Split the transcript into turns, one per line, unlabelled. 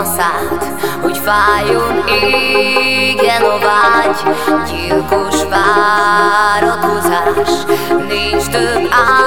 arcát Hogy fájjon, égen a vágy Gyilkos várakozás Nincs több áll